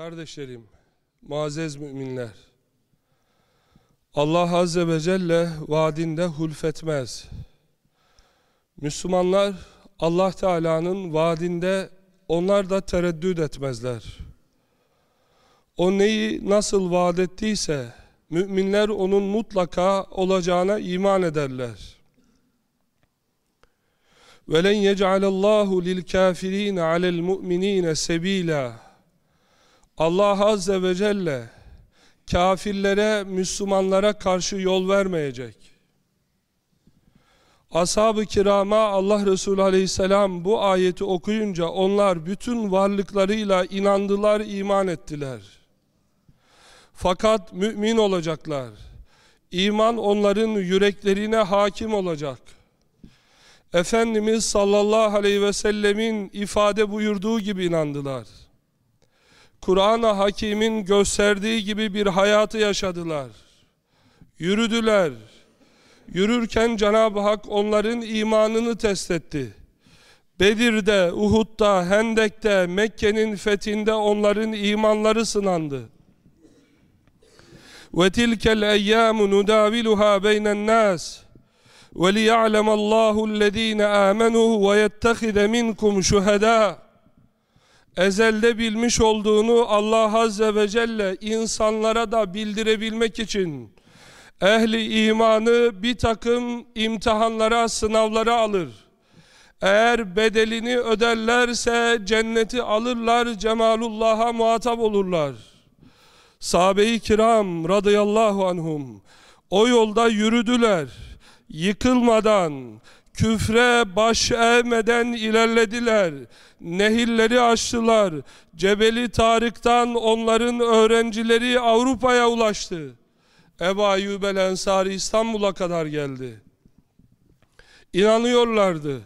kardeşlerim, muazzez müminler. Allah Azze ve Celle vaadinde hulfetmez. Müslümanlar Allah Teala'nın vaadinde onlar da tereddüt etmezler. O neyi nasıl vaat ettiyse müminler onun mutlaka olacağına iman ederler. وَلَنْ يَجْعَلَ اللّٰهُ لِلْكَافِر۪ينَ عَلَى الْمُؤْمِن۪ينَ سَب۪يلًا Allah Azze ve Celle kafirlere, Müslümanlara karşı yol vermeyecek. Ashab-ı kirama Allah Resulü Aleyhisselam bu ayeti okuyunca onlar bütün varlıklarıyla inandılar, iman ettiler. Fakat mümin olacaklar. İman onların yüreklerine hakim olacak. Efendimiz sallallahu aleyhi ve sellemin ifade buyurduğu gibi inandılar. Kur'an-ı Hakim'in gösterdiği gibi bir hayatı yaşadılar. Yürüdüler. Yürürken Cenab-ı Hak onların imanını test etti. Bedir'de, Uhud'da, Hendek'te, Mekke'nin fethinde onların imanları sınandı. وَتِلْكَ الْاَيَّامُ نُدَاوِلُهَا بَيْنَ النَّاسِ وَلِيَعْلَمَ اللّٰهُ الَّذ۪ينَ آمَنُوا وَيَتَّخِذَ مِنْكُمْ شُهَدَاءَ Ezelde bilmiş olduğunu Allah Azze ve Celle insanlara da bildirebilmek için ehli imanı bir takım imtihanlara, sınavlara alır. Eğer bedelini öderlerse cenneti alırlar, cemalullah'a muhatap olurlar. Sahabe-i kiram radıyallahu anhum o yolda yürüdüler yıkılmadan, küfre baş eğmeden ilerlediler. Nehirleri aştılar. Cebeli Tarık'tan onların öğrencileri Avrupa'ya ulaştı. Ebu Ayyub el Ensari İstanbul'a kadar geldi. İnanıyorlardı.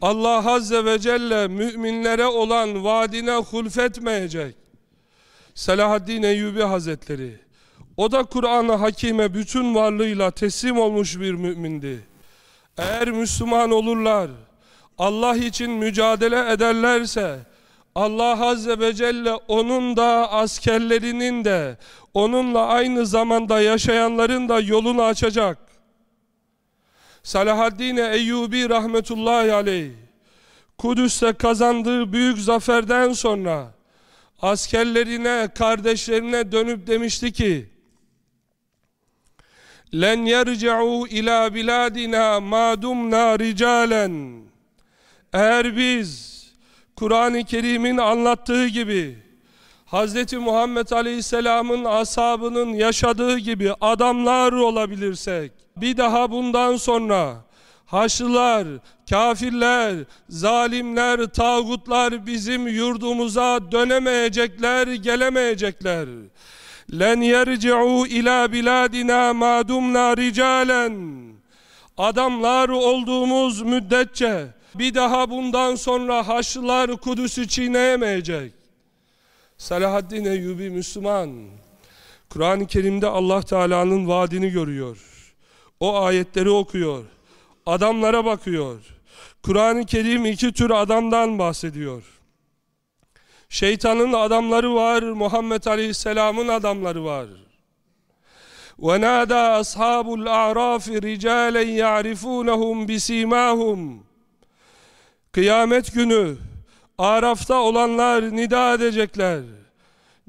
Allah Azze ve Celle müminlere olan vaadine hulfetmeyecek. Selahaddin Eyyubi Hazretleri o da Kur'an-ı Hakim'e bütün varlığıyla teslim olmuş bir mümindi. Eğer Müslüman olurlar, Allah için mücadele ederlerse, Allah Azze ve Celle onun da askerlerinin de, onunla aynı zamanda yaşayanların da yolunu açacak. Salahaddin Eyyubi rahmetullahi aleyh, Kudüs'te kazandığı büyük zaferden sonra, askerlerine, kardeşlerine dönüp demişti ki, len yerci'u ila biladina ma dumna ricalen eğer biz Kur'an-ı Kerim'in anlattığı gibi Hz. Muhammed Aleyhisselam'ın ashabının yaşadığı gibi adamlar olabilirsek bir daha bundan sonra Haçlılar, kafirler, zalimler, tağutlar bizim yurdumuza dönemeyecekler, gelemeyecekler. Len yerci'u ila biladina ma dumna ricalen. Adamlar olduğumuz müddetçe bir daha bundan sonra Haçlılar Kudüs'ü çiğneyemeyecek. Salahaddin Eyyubi Müslüman. Kur'an-ı Kerim'de Allah Teala'nın vaadini görüyor. O ayetleri okuyor. Adamlara bakıyor. Kur'an-ı Kerim iki tür adamdan bahsediyor. Şeytanın adamları var, Muhammed Aleyhisselam'ın adamları var. وَنَادَى أَصْحَابُ الْأَعْرَافِ رِجَالًا يَعْرِفُونَهُمْ بِسِيمَاهُمْ Kıyamet günü Araf'ta olanlar nida edecekler.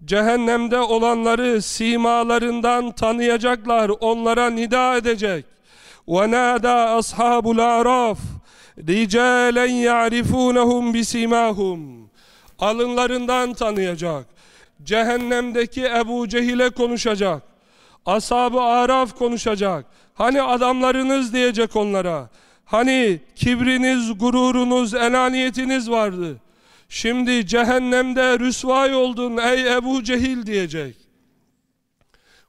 Cehennemde olanları simalarından tanıyacaklar, onlara nida edecek. وَنَادَى أَصْحَابُ الْأَعْرَافِ رِجَالًا يَعْرِفُونَهُمْ بِسِيمَاهُمْ alınlarından tanıyacak. Cehennemdeki Ebu Cehil'e konuşacak. Ashab-ı Araf konuşacak. Hani adamlarınız diyecek onlara. Hani kibriniz, gururunuz, enaniyetiniz vardı. Şimdi cehennemde rüsvay oldun ey Ebu Cehil diyecek.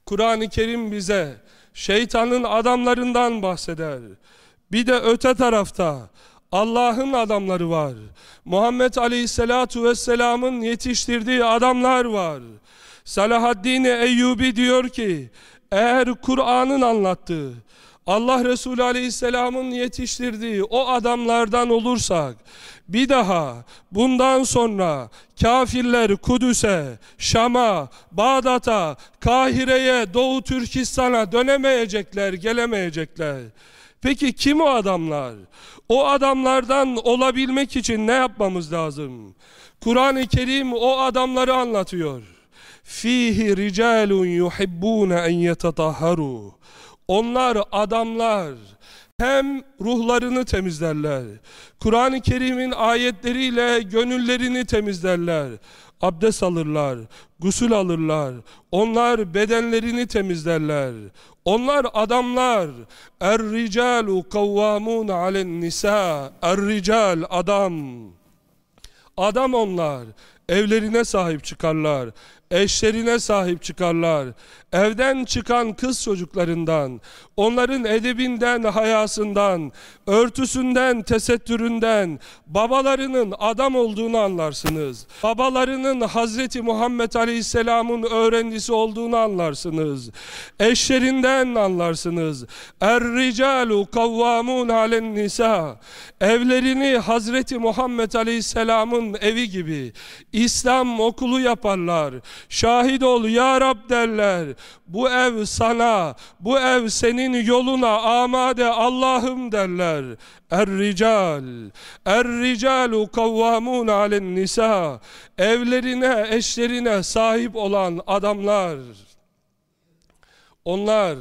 Kur'an-ı Kerim bize şeytanın adamlarından bahseder. Bir de öte tarafta Allah'ın adamları var. Muhammed Aleyhisselatu Vesselam'ın yetiştirdiği adamlar var. Salahaddin Eyyubi diyor ki, eğer Kur'an'ın anlattığı, Allah Resulü Aleyhisselam'ın yetiştirdiği o adamlardan olursak bir daha bundan sonra kafirler Kudüs'e, Şam'a, Bağdat'a, Kahire'ye, Doğu Türkistan'a dönemeyecekler, gelemeyecekler. Peki kim o adamlar? O adamlardan olabilmek için ne yapmamız lazım? Kur'an-ı Kerim o adamları anlatıyor. Fihi ricalun yuhibbun en yetatahharu. Onlar adamlar hem ruhlarını temizlerler. Kur'an-ı Kerim'in ayetleriyle gönüllerini temizlerler. Abdest alırlar, gusül alırlar. Onlar bedenlerini temizlerler. Onlar adamlar. Er-ricalu kavvamun alen nisa. Er-rical adam. Adam onlar. Evlerine sahip çıkarlar eşlerine sahip çıkarlar. Evden çıkan kız çocuklarından, onların edebinden, hayasından, örtüsünden, tesettüründen, babalarının adam olduğunu anlarsınız. Babalarının Hazreti Muhammed Aleyhisselam'ın öğrencisi olduğunu anlarsınız. Eşlerinden anlarsınız. Er-ricalu kavvamun alen nisa. Evlerini Hazreti Muhammed Aleyhisselam'ın evi gibi İslam okulu yaparlar. Şahit ol ya Rab derler. Bu ev sana, bu ev senin yoluna amade Allah'ım derler. Er-rical, er-ricalu kavvamun alen nisa. Evlerine, eşlerine sahip olan adamlar. Onlar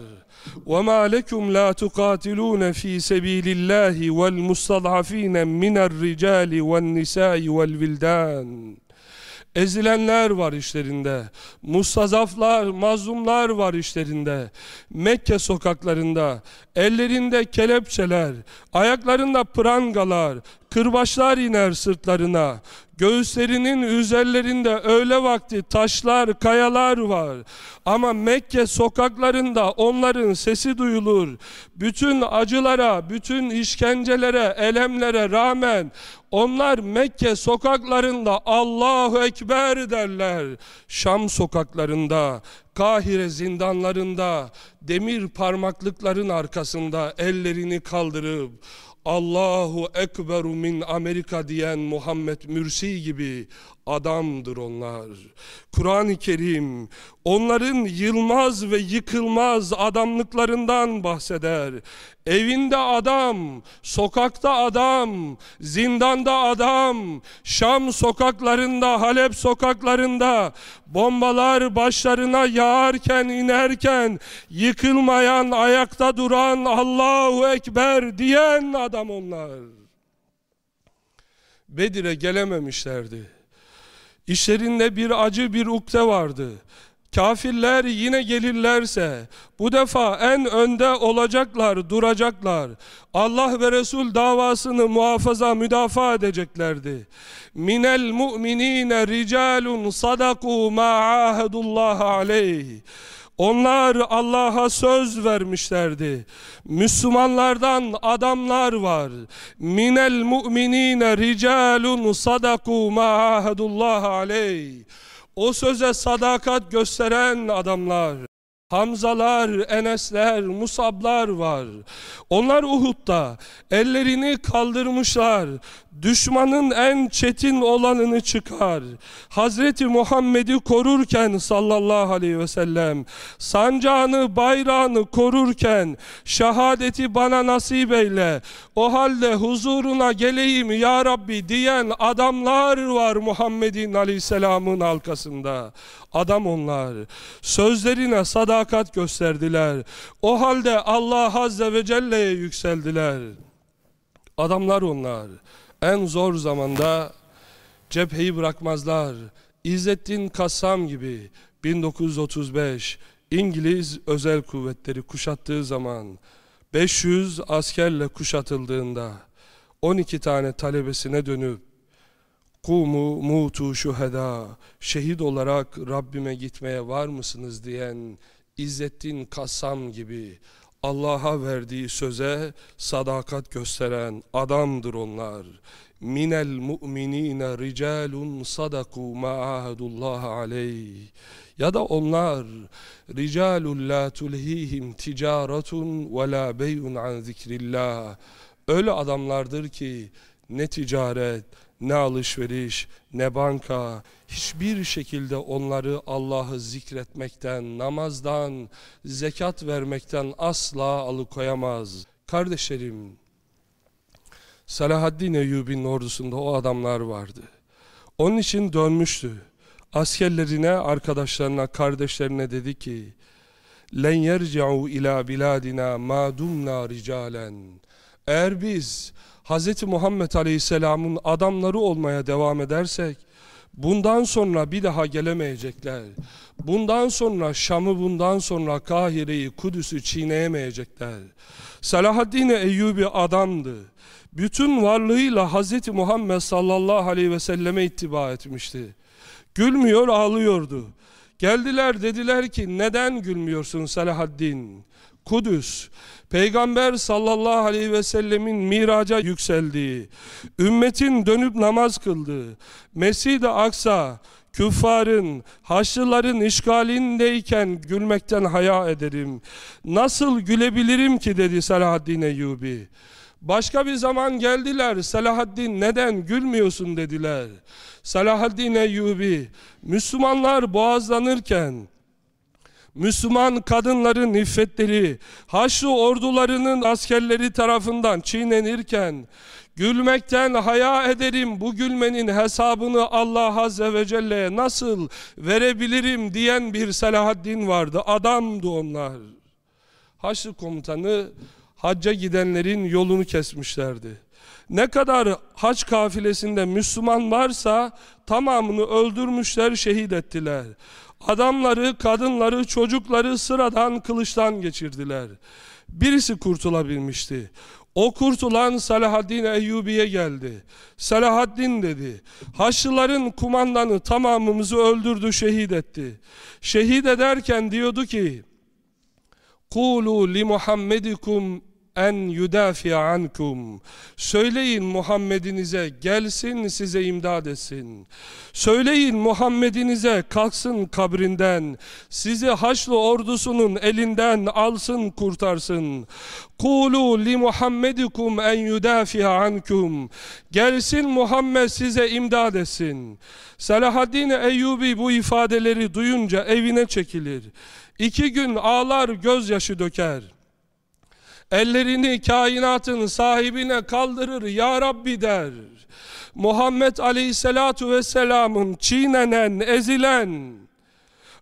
وما لكم لا تقاتلون في سبيل الله والمستضعفين من الرجال والنساء والولدان Ezilenler var işlerinde. Mustazaflar, mazlumlar var işlerinde. Mekke sokaklarında ellerinde kelepçeler, ayaklarında prangalar, kırbaçlar iner sırtlarına. Göğüslerinin üzerlerinde öğle vakti taşlar, kayalar var. Ama Mekke sokaklarında onların sesi duyulur. Bütün acılara, bütün işkencelere, elemlere rağmen onlar Mekke sokaklarında Allahu Ekber derler. Şam sokaklarında, Kahire zindanlarında, demir parmaklıkların arkasında ellerini kaldırıp Allahu Ekberu min Amerika diyen Muhammed Mürsi gibi adamdır onlar. Kur'an-ı Kerim onların yılmaz ve yıkılmaz adamlıklarından bahseder. Evinde adam, sokakta adam, zindanda adam, Şam sokaklarında, Halep sokaklarında bombalar başlarına yağarken, inerken yıkılmayan, ayakta duran Allahu Ekber diyen adam onlar. Bedir'e gelememişlerdi. İşlerinde bir acı bir ukde vardı. Kafirler yine gelirlerse bu defa en önde olacaklar, duracaklar. Allah ve Resul davasını muhafaza, müdafaa edeceklerdi. Minel mu'minine ricalun sadaku ma ahadullah aleyh. Onlar Allah'a söz vermişlerdi. Müslümanlardan adamlar var. Minel mu'minine ricalun sadaku ma ahadullah aleyh. O söze sadakat gösteren adamlar. Hamzalar, Enesler, Musablar var. Onlar Uhud'da ellerini kaldırmışlar. Düşmanın en çetin olanını çıkar. Hazreti Muhammed'i korurken sallallahu aleyhi ve sellem sancağını, bayrağını korurken şehadeti bana nasip eyle. O halde huzuruna geleyim ya Rabbi diyen adamlar var Muhammed'in aleyhisselamın halkasında. Adam onlar. Sözlerine sadakat gösterdiler. O halde Allah Azze ve Celle'ye yükseldiler. Adamlar onlar. En zor zamanda cepheyi bırakmazlar. İzzettin Kassam gibi 1935 İngiliz özel kuvvetleri kuşattığı zaman 500 askerle kuşatıldığında 12 tane talebesine dönüp Kumu mutu şuheda şehit olarak Rabbime gitmeye var mısınız diyen İzzettin Kassam gibi Allah'a verdiği söze sadakat gösteren adamdır onlar. minel mu'minine ricalun sadaku ma ahadullah aleyh ya da onlar ricalun la tulhihim ticaretun ve la beyun an zikrillah öyle adamlardır ki ne ticaret ne alışveriş, ne banka, hiçbir şekilde onları Allah'ı zikretmekten, namazdan, zekat vermekten asla alıkoyamaz. Kardeşlerim, Selahaddin Eyyubi'nin ordusunda o adamlar vardı. Onun için dönmüştü. Askerlerine, arkadaşlarına, kardeşlerine dedi ki, len yerci'u ila biladina ma dumna ricalen. Eğer biz Hz. Muhammed Aleyhisselam'ın adamları olmaya devam edersek, bundan sonra bir daha gelemeyecekler. Bundan sonra Şam'ı, bundan sonra Kahire'yi, Kudüs'ü çiğneyemeyecekler. Salahaddin Eyyubi adamdı. Bütün varlığıyla Hz. Muhammed sallallahu aleyhi ve selleme ittiba etmişti. Gülmüyor, ağlıyordu. Geldiler dediler ki neden gülmüyorsun Salahaddin? Kudüs, Peygamber sallallahu aleyhi ve sellemin miraca yükseldiği, ümmetin dönüp namaz kıldığı, Mescid-i Aksa, küffarın, haçlıların işgalindeyken gülmekten haya ederim. Nasıl gülebilirim ki dedi Selahaddin Eyyubi. Başka bir zaman geldiler, Selahaddin neden gülmüyorsun dediler. Selahaddin Eyyubi, Müslümanlar boğazlanırken, Müslüman kadınların iffetleri Haçlı ordularının askerleri tarafından çiğnenirken gülmekten haya ederim bu gülmenin hesabını Allah Azze ve Celle'ye nasıl verebilirim diyen bir Selahaddin vardı. Adamdı onlar. Haçlı komutanı hacca gidenlerin yolunu kesmişlerdi. Ne kadar hac kafilesinde Müslüman varsa tamamını öldürmüşler, şehit ettiler. Adamları, kadınları, çocukları sıradan kılıçtan geçirdiler. Birisi kurtulabilmişti. O kurtulan Salahaddin Eyyubi'ye geldi. Salahaddin dedi, Haçlıların kumandanı tamamımızı öldürdü, şehit etti. Şehit ederken diyordu ki, li Muhammedikum en yudafi ankum. Söyleyin Muhammedinize gelsin size imdad etsin. Söyleyin Muhammedinize kalksın kabrinden. Sizi Haçlı ordusunun elinden alsın kurtarsın. Kulu li Muhammedikum en yudafi ankum. Gelsin Muhammed size imdad etsin. Selahaddin Eyyubi bu ifadeleri duyunca evine çekilir. İki gün ağlar gözyaşı döker. Ellerini kainatın sahibine kaldırır ya Rabbi der. Muhammed Aleyhisselatu Vesselam'ın çiğnenen, ezilen,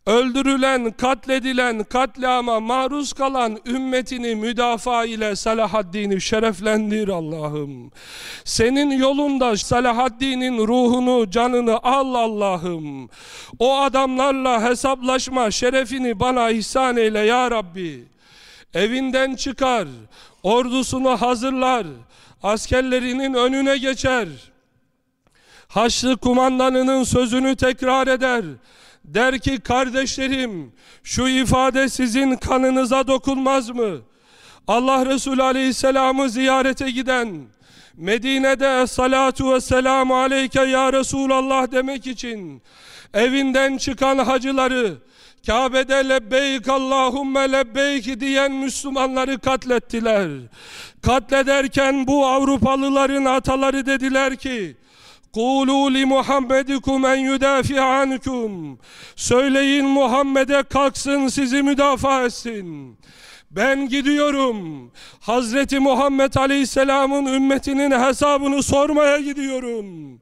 öldürülen, katledilen, katliama maruz kalan ümmetini müdafaa ile Salahaddin'i şereflendir Allah'ım. Senin yolunda Salahaddin'in ruhunu, canını al Allah'ım. O adamlarla hesaplaşma şerefini bana ihsan eyle ya Rabbi. Evinden çıkar, ordusunu hazırlar, askerlerinin önüne geçer. Haçlı kumandanının sözünü tekrar eder. Der ki kardeşlerim şu ifade sizin kanınıza dokunmaz mı? Allah Resulü Aleyhisselam'ı ziyarete giden Medine'de salatu ve selamu aleyke ya Resulallah demek için evinden çıkan hacıları Kabe'de lebbeyk Allahümme lebbeyk diyen Müslümanları katlettiler. Katlederken bu Avrupalıların ataları dediler ki li Muhammedikum en yudafi ankum. Söyleyin Muhammed'e kalksın sizi müdafaa etsin. Ben gidiyorum. Hazreti Muhammed Aleyhisselam'ın ümmetinin hesabını sormaya gidiyorum.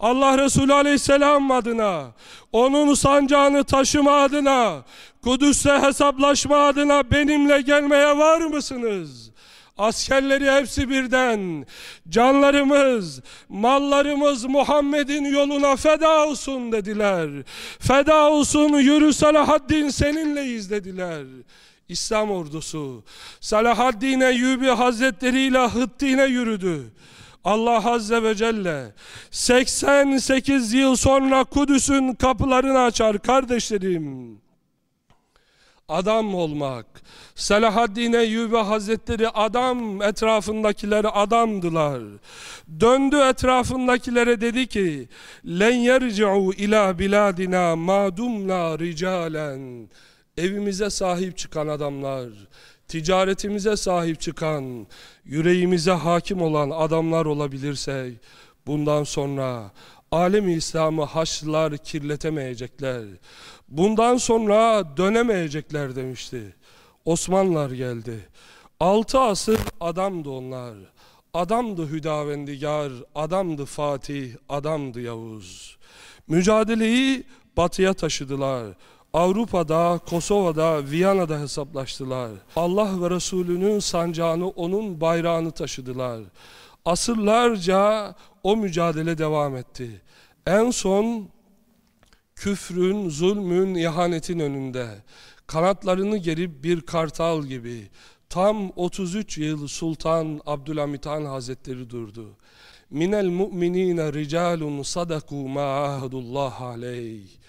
Allah Resulü Aleyhisselam adına, onun sancağını taşıma adına, Kudüs'te hesaplaşma adına benimle gelmeye var mısınız? Askerleri hepsi birden, canlarımız, mallarımız Muhammed'in yoluna feda olsun dediler. Feda olsun yürü Salahaddin seninleyiz dediler. İslam ordusu Salahaddin Eyyubi Hazretleri ile Hıttin'e yürüdü. Allah Azze ve Celle 88 yıl sonra Kudüs'ün kapılarını açar kardeşlerim. adam olmak. Selahaddin Eyyubi Hazretleri adam, etrafındakileri adamdılar. Döndü etrafındakilere dedi ki, len yerci'u ila biladina madumla ricalen. Evimize sahip çıkan adamlar, ticaretimize sahip çıkan, yüreğimize hakim olan adamlar olabilirse, bundan sonra alemi İslam'ı haçlılar kirletemeyecekler. Bundan sonra dönemeyecekler demişti. Osmanlılar geldi. Altı asır adamdı onlar. Adamdı Hüdavendigar, adamdı Fatih, adamdı Yavuz. Mücadeleyi batıya taşıdılar. Avrupa'da, Kosova'da, Viyana'da hesaplaştılar. Allah ve Resulünün sancağını, onun bayrağını taşıdılar. Asırlarca o mücadele devam etti. En son küfrün, zulmün, ihanetin önünde kanatlarını gerip bir kartal gibi tam 33 yıl Sultan Abdülhamit Han Hazretleri durdu. Minel mu'minine ricalun sadaku ma ahadullah aleyh.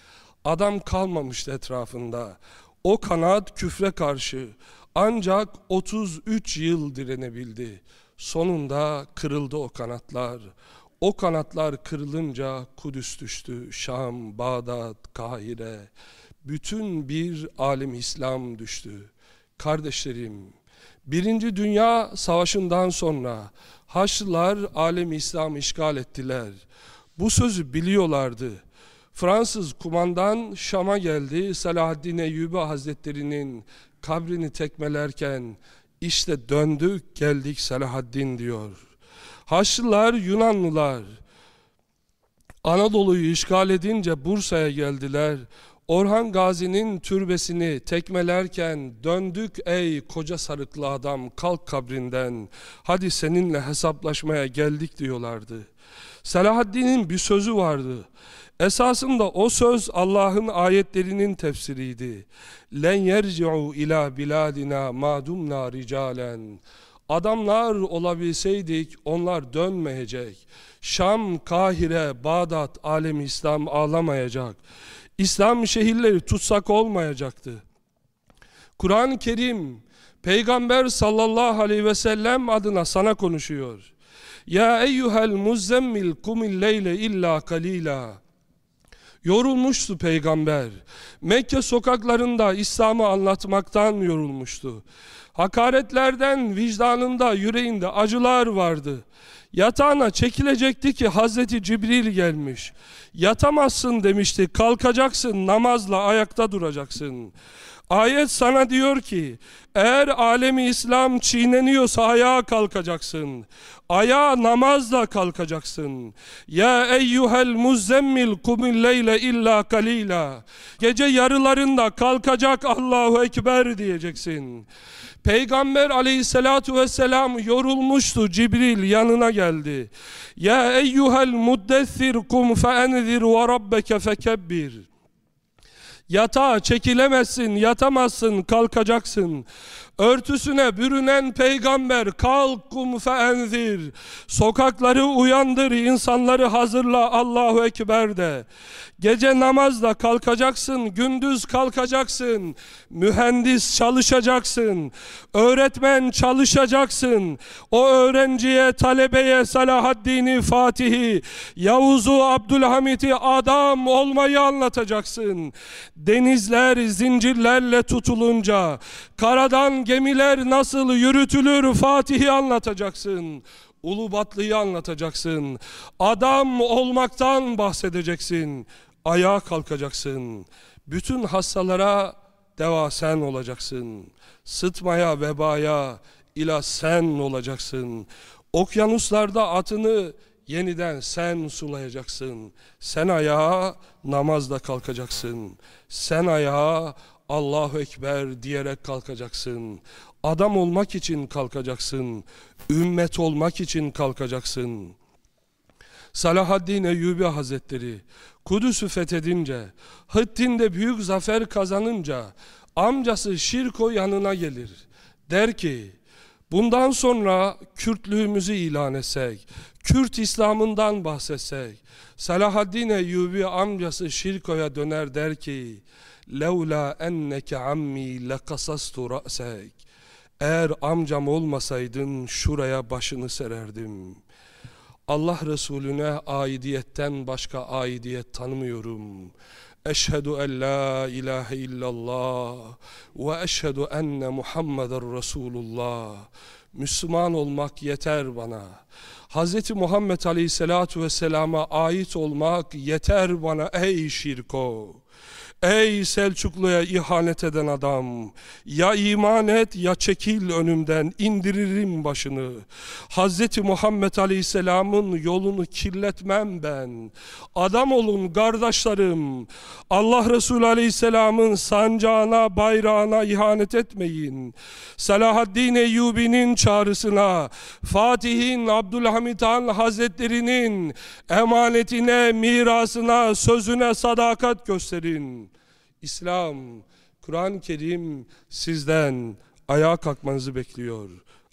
Adam kalmamıştı etrafında. O kanat küfre karşı ancak 33 yıl direnebildi. Sonunda kırıldı o kanatlar. O kanatlar kırılınca Kudüs düştü, Şam, Bağdat, Kahire, bütün bir alim İslam düştü. Kardeşlerim, Birinci Dünya Savaşı'ndan sonra Haçlılar alem İslam işgal ettiler. Bu sözü biliyorlardı. Fransız kumandan Şam'a geldi. Selahaddin Eyyubi Hazretleri'nin kabrini tekmelerken işte döndük geldik Selahaddin diyor. Haçlılar Yunanlılar Anadolu'yu işgal edince Bursa'ya geldiler. Orhan Gazi'nin türbesini tekmelerken döndük ey koca sarıklı adam kalk kabrinden hadi seninle hesaplaşmaya geldik diyorlardı. Selahaddin'in bir sözü vardı. Esasında o söz Allah'ın ayetlerinin tefsiriydi. Len yerci'u ila biladina madumna ricalen. Adamlar olabilseydik onlar dönmeyecek. Şam, Kahire, Bağdat, alem İslam ağlamayacak. İslam şehirleri tutsak olmayacaktı. Kur'an-ı Kerim Peygamber sallallahu aleyhi ve sellem adına sana konuşuyor. Ya eyyuhel muzzemmil kumil leyle illa kalila. Yorulmuştu peygamber. Mekke sokaklarında İslam'ı anlatmaktan yorulmuştu. Hakaretlerden vicdanında, yüreğinde acılar vardı. Yatağına çekilecekti ki Hazreti Cibril gelmiş. Yatamazsın demişti, kalkacaksın, namazla ayakta duracaksın. Ayet sana diyor ki, eğer alemi İslam çiğneniyorsa ayağa kalkacaksın. Ayağa namazla kalkacaksın. Ya eyyuhel muzzemmil kumil leyle illa kalila. Gece yarılarında kalkacak Allahu Ekber diyeceksin. Peygamber aleyhissalatu vesselam yorulmuştu. Cibril yanına geldi. Ya eyyuhel muddessir kum fe enzir ve rabbeke fekebbir. Yatağa çekilemezsin, yatamazsın, kalkacaksın. Örtüsüne bürünen peygamber kalk kum feenzir. Sokakları uyandır, insanları hazırla Allahu Ekber de. Gece namazda kalkacaksın, gündüz kalkacaksın. Mühendis çalışacaksın. Öğretmen çalışacaksın. O öğrenciye, talebeye Salahaddin'i, Fatih'i, Yavuz'u, Abdülhamit'i adam olmayı anlatacaksın. Denizler zincirlerle tutulunca, karadan gemiler nasıl yürütülür Fatih'i anlatacaksın. Ulubatlı'yı anlatacaksın. Adam olmaktan bahsedeceksin. Ayağa kalkacaksın. Bütün hastalara deva sen olacaksın. Sıtmaya, vebaya ila sen olacaksın. Okyanuslarda atını yeniden sen sulayacaksın. Sen ayağa namazla kalkacaksın. Sen ayağa Allahu Ekber diyerek kalkacaksın. Adam olmak için kalkacaksın. Ümmet olmak için kalkacaksın. Salahaddin Eyyubi Hazretleri Kudüs'ü fethedince, Hıttin'de büyük zafer kazanınca amcası Şirko yanına gelir. Der ki, bundan sonra Kürtlüğümüzü ilan etsek, Kürt İslam'ından bahsetsek, Salahaddin Eyyubi amcası Şirko'ya döner der ki, levla enneke ammi lekasastu ra'sek eğer amcam olmasaydın şuraya başını sererdim Allah Resulüne aidiyetten başka aidiyet tanımıyorum Eşhedü en la ilahe illallah ve eşhedü enne Muhammeden Resulullah Müslüman olmak yeter bana. Hz. Muhammed Aleyhisselatu Vesselam'a ait olmak yeter bana ey şirko. Ey Selçuklu'ya ihanet eden adam, ya iman et ya çekil önümden, indiririm başını. Hz. Muhammed Aleyhisselam'ın yolunu kirletmem ben. Adam olun kardeşlerim, Allah Resulü Aleyhisselam'ın sancağına, bayrağına ihanet etmeyin. Selahaddin Eyyubi'nin çağrısına, Fatih'in, Abdülhamit Han Hazretleri'nin emanetine, mirasına, sözüne sadakat gösterin. İslam, Kur'an-ı Kerim sizden ayağa kalkmanızı bekliyor.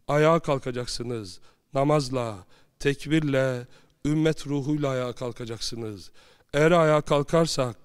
Ayağa kalkacaksınız. Namazla, tekbirle, ümmet ruhuyla ayağa kalkacaksınız. Eğer ayağa kalkarsak,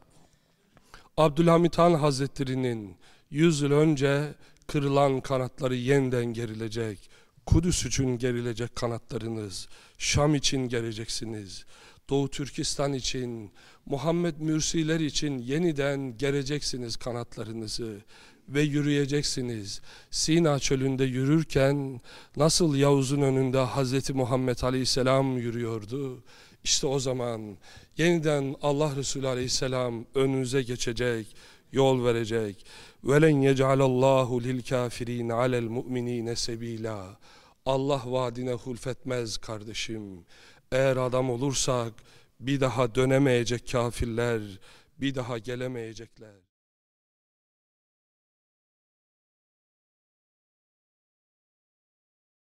Abdülhamit Han Hazretleri'nin yüz yıl önce kırılan kanatları yeniden gerilecek. Kudüs için gerilecek kanatlarınız. Şam için geleceksiniz. Doğu Türkistan için, Muhammed Mürsiler için yeniden gereceksiniz kanatlarınızı ve yürüyeceksiniz. Sina çölünde yürürken nasıl Yavuz'un önünde Hazreti Muhammed Aleyhisselam yürüyordu? İşte o zaman yeniden Allah Resulü Aleyhisselam önünüze geçecek, yol verecek. Velen yec'alallahu lil kafirin alel mu'minine sebila. Allah vaadine hulfetmez kardeşim. Eğer adam olursak bir daha dönemeyecek kafirler, bir daha gelemeyecekler.